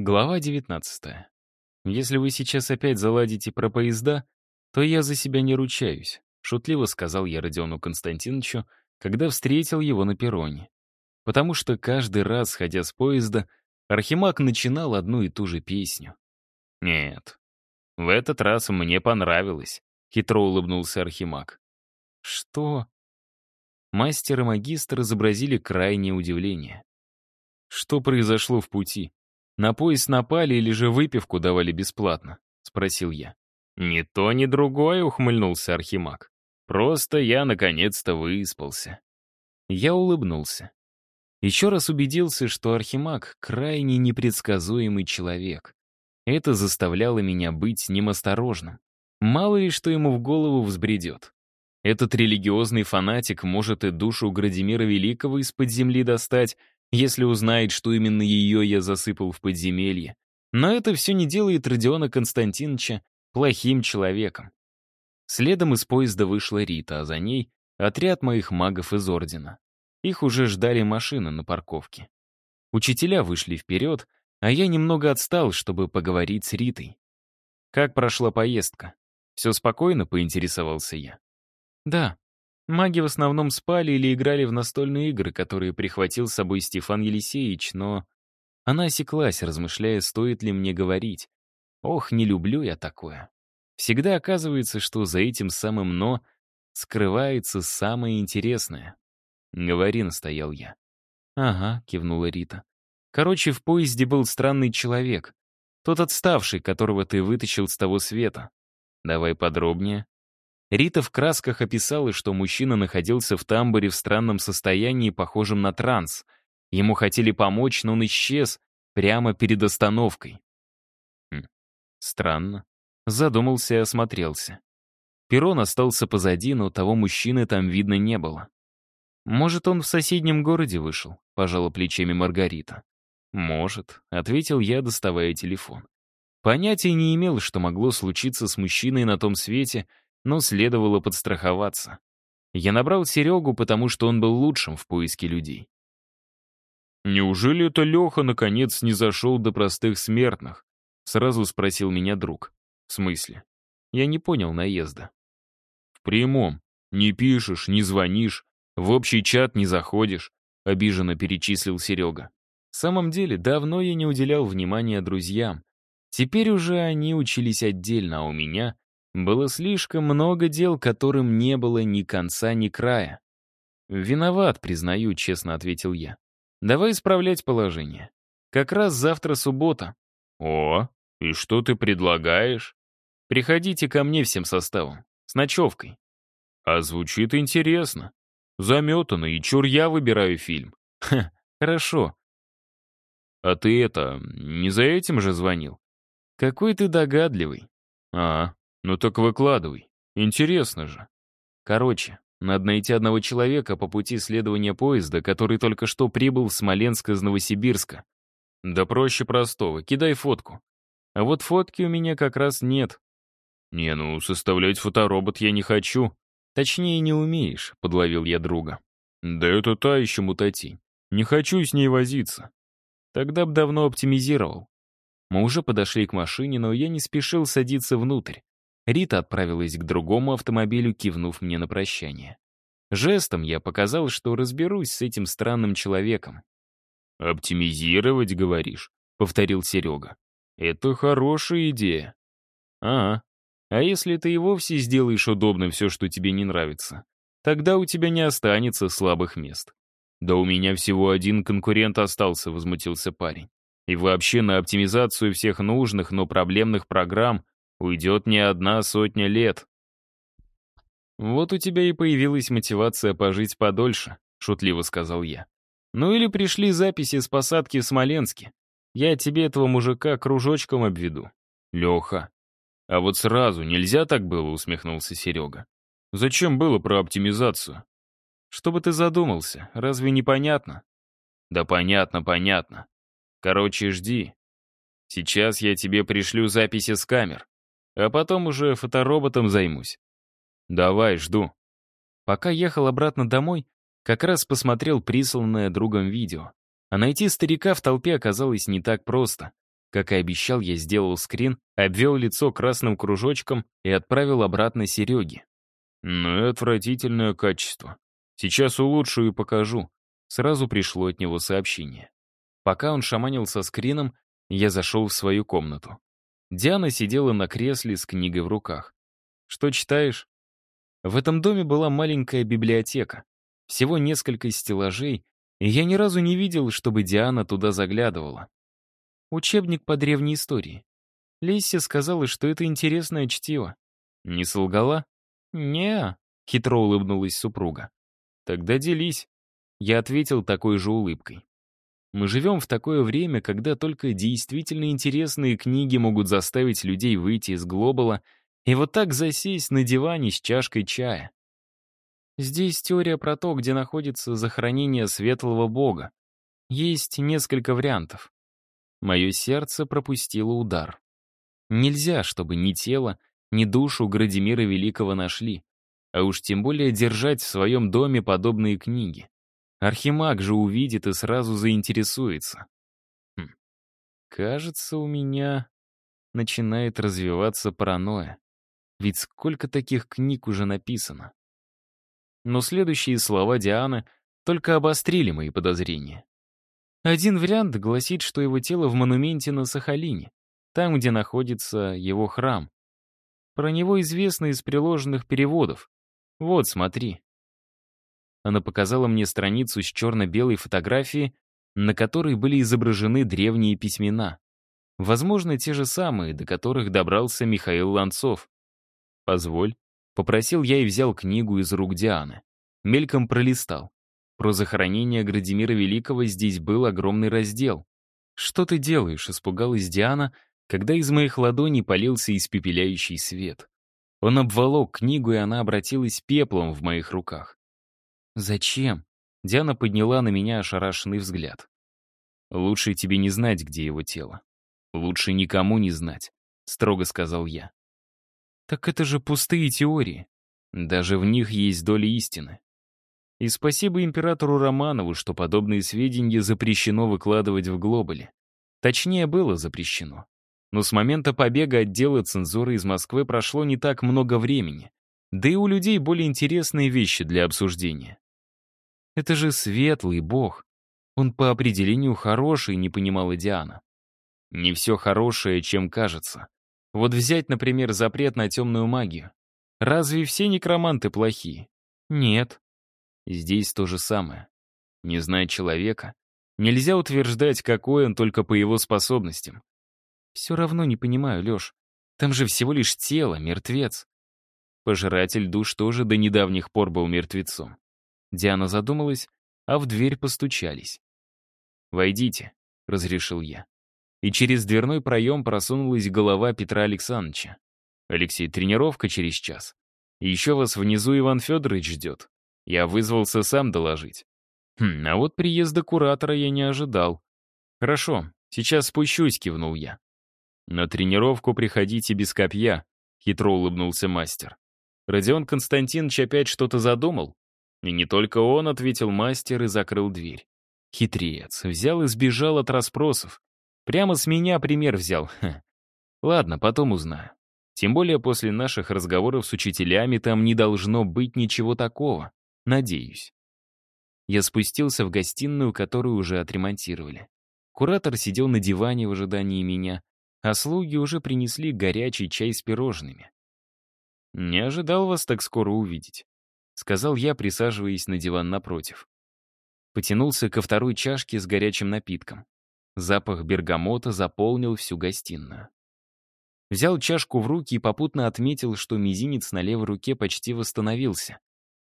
Глава 19. «Если вы сейчас опять заладите про поезда, то я за себя не ручаюсь», шутливо сказал я Родиону Константиновичу, когда встретил его на перроне. Потому что каждый раз, ходя с поезда, Архимаг начинал одну и ту же песню. «Нет, в этот раз мне понравилось», — хитро улыбнулся Архимаг. «Что?» Мастер и магистр изобразили крайнее удивление. «Что произошло в пути? На поезд напали или же выпивку давали бесплатно?» — спросил я. «Ни то, ни другое», — ухмыльнулся Архимаг. «Просто я наконец-то выспался». Я улыбнулся. Еще раз убедился, что Архимаг — крайне непредсказуемый человек. Это заставляло меня быть с ним осторожным. Мало ли, что ему в голову взбредет. Этот религиозный фанатик может и душу Градимира Великого из-под земли достать, если узнает, что именно ее я засыпал в подземелье. Но это все не делает Родиона Константиновича плохим человеком. Следом из поезда вышла Рита, а за ней — отряд моих магов из Ордена. Их уже ждали машины на парковке. Учителя вышли вперед, а я немного отстал, чтобы поговорить с Ритой. «Как прошла поездка? Все спокойно?» — поинтересовался я. «Да. Маги в основном спали или играли в настольные игры, которые прихватил с собой Стефан Елисеевич, но...» Она осеклась, размышляя, стоит ли мне говорить. Ох, не люблю я такое. Всегда оказывается, что за этим самым «но» скрывается самое интересное. «Говори», — настоял я. «Ага», — кивнула Рита. «Короче, в поезде был странный человек. Тот отставший, которого ты вытащил с того света. Давай подробнее». Рита в красках описала, что мужчина находился в тамбуре в странном состоянии, похожем на транс. Ему хотели помочь, но он исчез прямо перед остановкой. Хм, странно. Задумался и осмотрелся. Перрон остался позади, но того мужчины там видно не было. «Может, он в соседнем городе вышел?» — пожала плечами Маргарита. «Может», — ответил я, доставая телефон. Понятия не имел, что могло случиться с мужчиной на том свете, но следовало подстраховаться. Я набрал Серегу, потому что он был лучшим в поиске людей. «Неужели это Леха, наконец, не зашел до простых смертных?» — сразу спросил меня друг. «В смысле?» Я не понял наезда. «В прямом. Не пишешь, не звонишь, в общий чат не заходишь», — обиженно перечислил Серега. В самом деле, давно я не уделял внимания друзьям. Теперь уже они учились отдельно, а у меня было слишком много дел, которым не было ни конца, ни края. «Виноват, признаю», — честно ответил я. «Давай исправлять положение. Как раз завтра суббота». «О, и что ты предлагаешь?» «Приходите ко мне всем составом, с ночевкой». «А звучит интересно. Заметано, и чур я выбираю фильм». «Ха, хорошо». «А ты это, не за этим же звонил?» «Какой ты догадливый». «А, ну так выкладывай. Интересно же. Короче, надо найти одного человека по пути следования поезда, который только что прибыл в Смоленск из Новосибирска. Да проще простого, кидай фотку. А вот фотки у меня как раз нет. Не, ну, составлять фоторобот я не хочу. Точнее, не умеешь, подловил я друга. Да это та еще мутатень. Не хочу с ней возиться. Тогда б давно оптимизировал. Мы уже подошли к машине, но я не спешил садиться внутрь. Рита отправилась к другому автомобилю, кивнув мне на прощание. Жестом я показал, что разберусь с этим странным человеком. «Оптимизировать, говоришь?» — повторил Серега. «Это хорошая идея». «А, а если ты и вовсе сделаешь удобным все, что тебе не нравится, тогда у тебя не останется слабых мест». «Да у меня всего один конкурент остался», — возмутился парень. «И вообще на оптимизацию всех нужных, но проблемных программ уйдет не одна сотня лет. «Вот у тебя и появилась мотивация пожить подольше», — шутливо сказал я. «Ну или пришли записи с посадки в Смоленске. Я тебе этого мужика кружочком обведу». «Леха, а вот сразу нельзя так было», — усмехнулся Серега. «Зачем было про оптимизацию?» «Чтобы ты задумался, разве непонятно?» «Да понятно, понятно. Короче, жди. Сейчас я тебе пришлю записи с камер а потом уже фотороботом займусь. Давай, жду. Пока ехал обратно домой, как раз посмотрел присланное другом видео. А найти старика в толпе оказалось не так просто. Как и обещал, я сделал скрин, обвел лицо красным кружочком и отправил обратно Сереге. «Ну отвратительное качество. Сейчас улучшу и покажу». Сразу пришло от него сообщение. Пока он шаманил со скрином, я зашел в свою комнату. Диана сидела на кресле с книгой в руках. «Что читаешь?» В этом доме была маленькая библиотека. Всего несколько стеллажей, и я ни разу не видел, чтобы Диана туда заглядывала. Учебник по древней истории. Лисси сказала, что это интересное чтиво. Не солгала? не хитро улыбнулась супруга. Тогда делись. Я ответил такой же улыбкой. Мы живем в такое время, когда только действительно интересные книги могут заставить людей выйти из глобала и вот так засесть на диване с чашкой чая. Здесь теория про то, где находится захоронение светлого бога. Есть несколько вариантов. Мое сердце пропустило удар. Нельзя, чтобы ни тело, ни душу Градимира Великого нашли, а уж тем более держать в своем доме подобные книги. Архимаг же увидит и сразу заинтересуется. Хм. Кажется, у меня начинает развиваться паранойя. Ведь сколько таких книг уже написано. Но следующие слова Дианы только обострили мои подозрения. Один вариант гласит, что его тело в монументе на Сахалине, там, где находится его храм. Про него известно из приложенных переводов. Вот, смотри. Она показала мне страницу с черно-белой фотографией, на которой были изображены древние письмена. Возможно, те же самые, до которых добрался Михаил Ланцов. «Позволь», — попросил я и взял книгу из рук Дианы. Мельком пролистал. Про захоронение Градимира Великого здесь был огромный раздел. «Что ты делаешь?» — испугалась Диана, когда из моих ладоней полился испепеляющий свет. Он обволок книгу, и она обратилась пеплом в моих руках. «Зачем?» — Диана подняла на меня ошарашенный взгляд. «Лучше тебе не знать, где его тело. Лучше никому не знать», — строго сказал я. «Так это же пустые теории. Даже в них есть доля истины. И спасибо императору Романову, что подобные сведения запрещено выкладывать в глобале. Точнее, было запрещено. Но с момента побега отдела цензуры из Москвы прошло не так много времени. Да и у людей более интересные вещи для обсуждения. Это же светлый бог. Он по определению хороший, не понимала Диана. Не все хорошее, чем кажется. Вот взять, например, запрет на темную магию. Разве все некроманты плохие? Нет. Здесь то же самое. Не зная человека, нельзя утверждать, какой он только по его способностям. Все равно не понимаю, Леш. Там же всего лишь тело, мертвец. Пожиратель душ тоже до недавних пор был мертвецом. Диана задумалась, а в дверь постучались. «Войдите», — разрешил я. И через дверной проем просунулась голова Петра Александровича. «Алексей, тренировка через час. И еще вас внизу Иван Федорович ждет. Я вызвался сам доложить. Хм, а вот приезда куратора я не ожидал. Хорошо, сейчас спущусь, кивнул я. На тренировку приходите без копья, хитро улыбнулся мастер. Родион Константинович опять что-то задумал? И не только он, ответил мастер и закрыл дверь. Хитрец, взял и сбежал от расспросов. Прямо с меня пример взял. Ха. Ладно, потом узнаю. Тем более после наших разговоров с учителями там не должно быть ничего такого. Надеюсь. Я спустился в гостиную, которую уже отремонтировали. Куратор сидел на диване в ожидании меня, а слуги уже принесли горячий чай с пирожными. «Не ожидал вас так скоро увидеть», — сказал я, присаживаясь на диван напротив. Потянулся ко второй чашке с горячим напитком. Запах бергамота заполнил всю гостиную. Взял чашку в руки и попутно отметил, что мизинец на левой руке почти восстановился.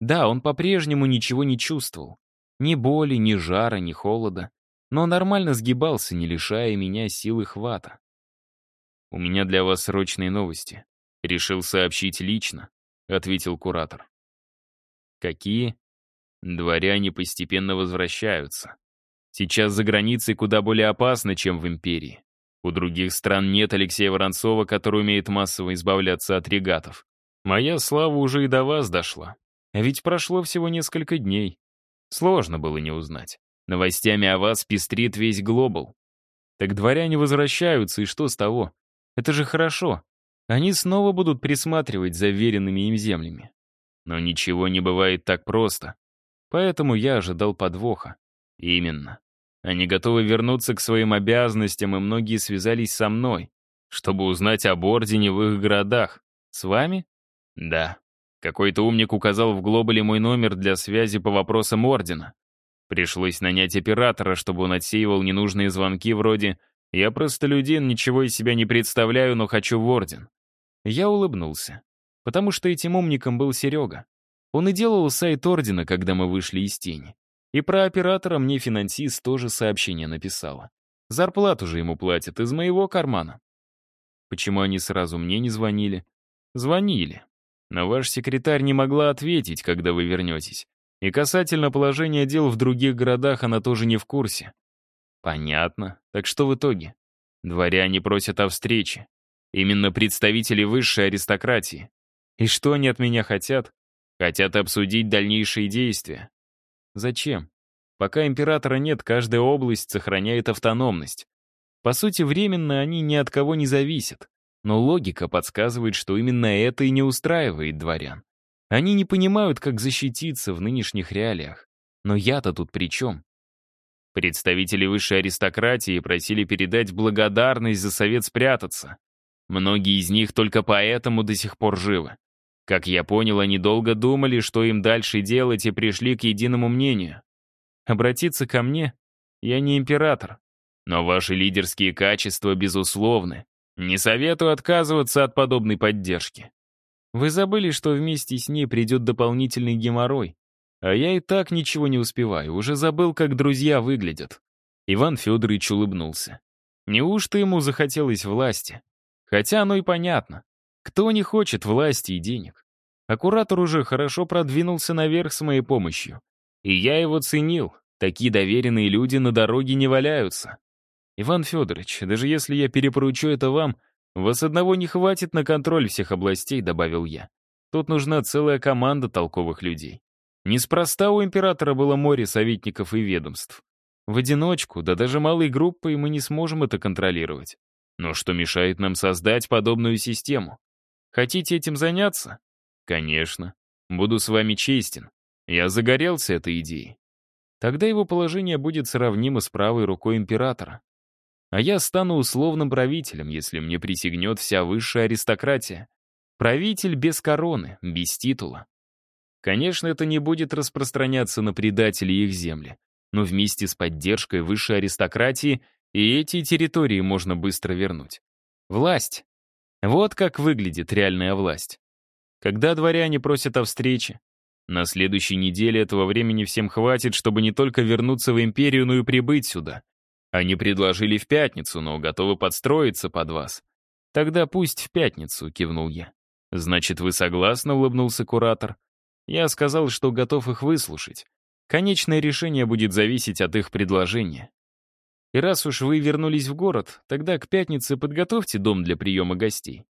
Да, он по-прежнему ничего не чувствовал. Ни боли, ни жара, ни холода. Но нормально сгибался, не лишая меня силы хвата. «У меня для вас срочные новости. Решил сообщить лично», — ответил куратор. «Какие?» «Дворяне постепенно возвращаются. Сейчас за границей куда более опасно, чем в империи. У других стран нет Алексея Воронцова, который умеет массово избавляться от регатов. Моя слава уже и до вас дошла. А ведь прошло всего несколько дней. Сложно было не узнать. Новостями о вас пестрит весь глобал. Так дворяне возвращаются, и что с того? Это же хорошо. Они снова будут присматривать за веренными им землями. Но ничего не бывает так просто. Поэтому я ожидал подвоха. Именно. Они готовы вернуться к своим обязанностям, и многие связались со мной, чтобы узнать об Ордене в их городах. С вами? Да. Какой-то умник указал в глобале мой номер для связи по вопросам Ордена. Пришлось нанять оператора, чтобы он отсеивал ненужные звонки вроде «Я простолюдин, ничего из себя не представляю, но хочу в Орден». Я улыбнулся, потому что этим умником был Серега. Он и делал сайт Ордена, когда мы вышли из тени. И про оператора мне финансист тоже сообщение написала. Зарплату же ему платят из моего кармана. Почему они сразу мне не звонили? Звонили. Но ваш секретарь не могла ответить, когда вы вернетесь. И касательно положения дел в других городах она тоже не в курсе. Понятно. Так что в итоге? Дворяне просят о встрече. Именно представители высшей аристократии. И что они от меня хотят? Хотят обсудить дальнейшие действия. Зачем? Пока императора нет, каждая область сохраняет автономность. По сути, временно они ни от кого не зависят. Но логика подсказывает, что именно это и не устраивает дворян. Они не понимают, как защититься в нынешних реалиях. Но я-то тут при чем? Представители высшей аристократии просили передать благодарность за совет спрятаться. Многие из них только поэтому до сих пор живы. Как я понял, они долго думали, что им дальше делать, и пришли к единому мнению. Обратиться ко мне? Я не император. Но ваши лидерские качества безусловны. Не советую отказываться от подобной поддержки. Вы забыли, что вместе с ней придет дополнительный геморрой. А я и так ничего не успеваю, уже забыл, как друзья выглядят. Иван Федорович улыбнулся. Неужто ему захотелось власти? Хотя оно и понятно. Кто не хочет власти и денег? А куратор уже хорошо продвинулся наверх с моей помощью. И я его ценил. Такие доверенные люди на дороге не валяются. Иван Федорович, даже если я перепоручу это вам, «Вас одного не хватит на контроль всех областей», — добавил я. «Тут нужна целая команда толковых людей. Неспроста у императора было море советников и ведомств. В одиночку, да даже малой группой мы не сможем это контролировать. Но что мешает нам создать подобную систему? Хотите этим заняться? Конечно. Буду с вами честен. Я загорелся этой идеей. Тогда его положение будет сравнимо с правой рукой императора а я стану условным правителем, если мне присягнет вся высшая аристократия. Правитель без короны, без титула. Конечно, это не будет распространяться на предателей их земли, но вместе с поддержкой высшей аристократии и эти территории можно быстро вернуть. Власть. Вот как выглядит реальная власть. Когда дворяне просят о встрече, на следующей неделе этого времени всем хватит, чтобы не только вернуться в империю, но и прибыть сюда. Они предложили в пятницу, но готовы подстроиться под вас. Тогда пусть в пятницу, кивнул я. Значит, вы согласны, улыбнулся куратор. Я сказал, что готов их выслушать. Конечное решение будет зависеть от их предложения. И раз уж вы вернулись в город, тогда к пятнице подготовьте дом для приема гостей.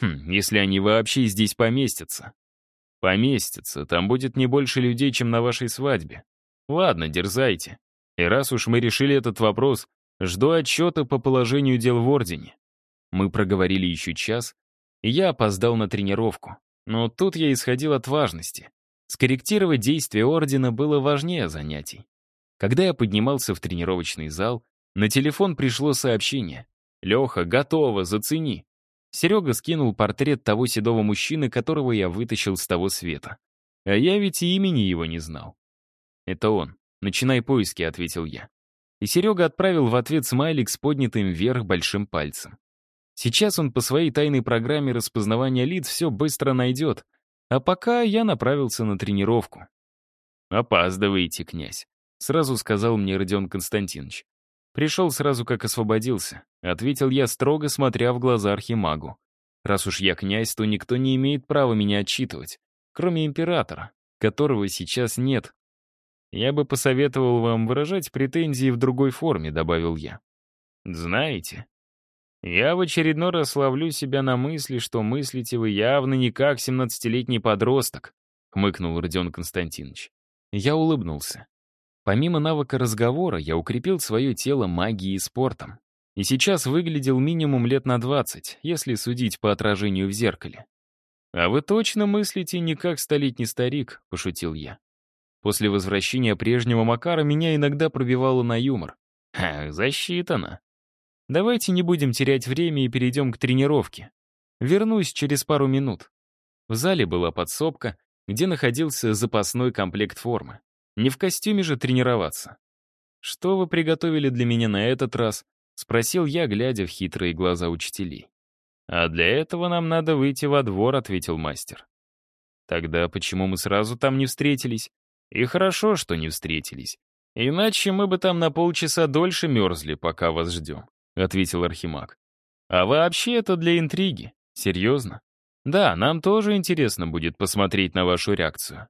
Хм, если они вообще здесь поместятся. Поместятся, там будет не больше людей, чем на вашей свадьбе. Ладно, дерзайте. И раз уж мы решили этот вопрос, жду отчета по положению дел в Ордене. Мы проговорили еще час, и я опоздал на тренировку. Но тут я исходил от важности. Скорректировать действия Ордена было важнее занятий. Когда я поднимался в тренировочный зал, на телефон пришло сообщение. «Леха, готово, зацени». Серега скинул портрет того седого мужчины, которого я вытащил с того света. А я ведь и имени его не знал. Это он. «Начинай поиски», — ответил я. И Серега отправил в ответ смайлик с поднятым вверх большим пальцем. Сейчас он по своей тайной программе распознавания лиц все быстро найдет, а пока я направился на тренировку. «Опаздываете, князь», — сразу сказал мне Родион Константинович. Пришел сразу, как освободился, ответил я строго, смотря в глаза архимагу. Раз уж я князь, то никто не имеет права меня отчитывать, кроме императора, которого сейчас нет. «Я бы посоветовал вам выражать претензии в другой форме», — добавил я. «Знаете, я в очередной раз ловлю себя на мысли, что мыслите вы явно не как семнадцатилетний подросток», — хмыкнул Родион Константинович. Я улыбнулся. Помимо навыка разговора, я укрепил свое тело магией и спортом. и сейчас выглядел минимум лет на 20, если судить по отражению в зеркале. «А вы точно мыслите не как столетний старик?» — пошутил я. После возвращения прежнего Макара меня иногда пробивало на юмор. Ха, засчитано. Давайте не будем терять время и перейдем к тренировке. Вернусь через пару минут. В зале была подсобка, где находился запасной комплект формы. Не в костюме же тренироваться. «Что вы приготовили для меня на этот раз?» — спросил я, глядя в хитрые глаза учителей. «А для этого нам надо выйти во двор», — ответил мастер. «Тогда почему мы сразу там не встретились?» «И хорошо, что не встретились. Иначе мы бы там на полчаса дольше мерзли, пока вас ждем», — ответил Архимаг. «А вообще это для интриги. Серьезно? Да, нам тоже интересно будет посмотреть на вашу реакцию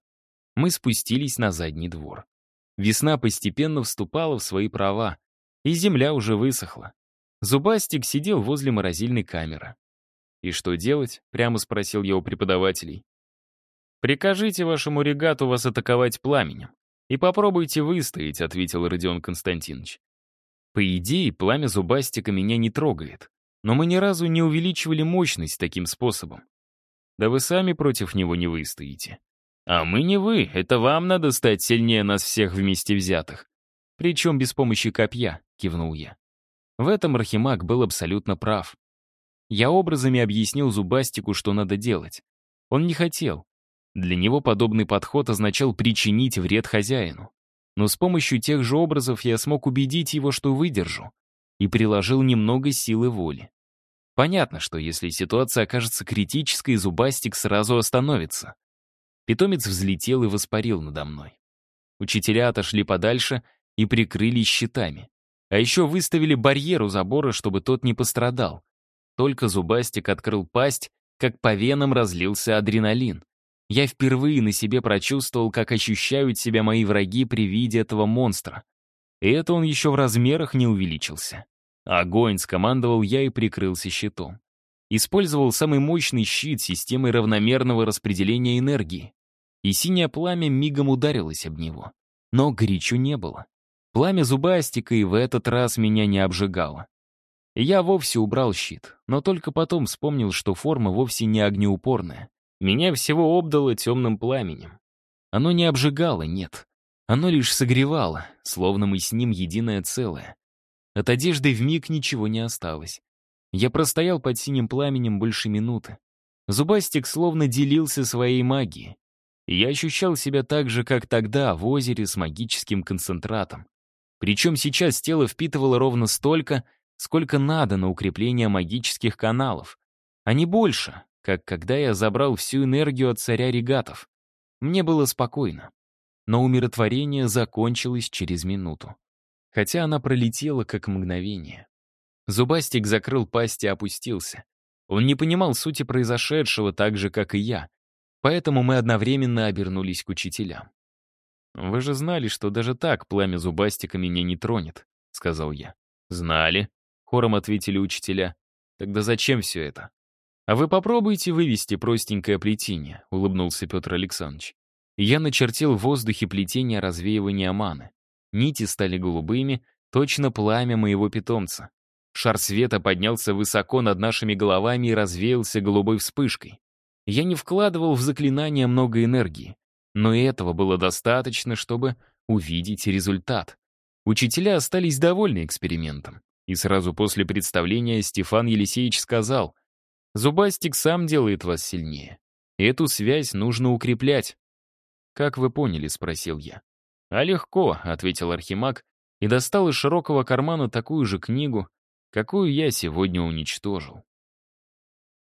мы спустились на задний двор. Весна постепенно вступала в свои права, и земля уже высохла. Зубастик сидел возле морозильной камеры. «И что делать?» — прямо спросил я у преподавателей. «Прикажите вашему регату вас атаковать пламенем. И попробуйте выстоять», — ответил Родион Константинович. По идее, пламя зубастика меня не трогает, но мы ни разу не увеличивали мощность таким способом. Да вы сами против него не выстоите. А мы не вы, это вам надо стать сильнее нас всех вместе взятых. Причем без помощи копья, кивнул я. В этом Архимаг был абсолютно прав. Я образами объяснил Зубастику, что надо делать. Он не хотел. Для него подобный подход означал причинить вред хозяину. Но с помощью тех же образов я смог убедить его, что выдержу, и приложил немного силы воли. Понятно, что если ситуация окажется критической, Зубастик сразу остановится. Питомец взлетел и воспарил надо мной. Учителя отошли подальше и прикрылись щитами. А еще выставили барьер у забора, чтобы тот не пострадал. Только Зубастик открыл пасть, как по венам разлился адреналин. Я впервые на себе прочувствовал, как ощущают себя мои враги при виде этого монстра. И это он еще в размерах не увеличился. Огонь скомандовал я и прикрылся щитом. Использовал самый мощный щит системы равномерного распределения энергии и синее пламя мигом ударилось об него. Но горячо не было. Пламя зубастика и в этот раз меня не обжигало. Я вовсе убрал щит, но только потом вспомнил, что форма вовсе не огнеупорная. Меня всего обдало темным пламенем. Оно не обжигало, нет. Оно лишь согревало, словно мы с ним единое целое. От одежды вмиг ничего не осталось. Я простоял под синим пламенем больше минуты. Зубастик словно делился своей магией я ощущал себя так же, как тогда, в озере с магическим концентратом. Причем сейчас тело впитывало ровно столько, сколько надо на укрепление магических каналов, а не больше, как когда я забрал всю энергию от царя регатов. Мне было спокойно. Но умиротворение закончилось через минуту. Хотя она пролетела как мгновение. Зубастик закрыл пасть и опустился. Он не понимал сути произошедшего так же, как и я, Поэтому мы одновременно обернулись к учителям. «Вы же знали, что даже так пламя зубастика меня не тронет», — сказал я. «Знали», — хором ответили учителя. «Тогда зачем все это?» «А вы попробуйте вывести простенькое плетение», — улыбнулся Петр Александрович. Я начертил в воздухе плетение развеивания маны. Нити стали голубыми, точно пламя моего питомца. Шар света поднялся высоко над нашими головами и развеялся голубой вспышкой. Я не вкладывал в заклинание много энергии, но и этого было достаточно, чтобы увидеть результат. Учителя остались довольны экспериментом. И сразу после представления Стефан Елисеевич сказал, «Зубастик сам делает вас сильнее. Эту связь нужно укреплять». «Как вы поняли?» — спросил я. «А легко», — ответил Архимаг и достал из широкого кармана такую же книгу, какую я сегодня уничтожил.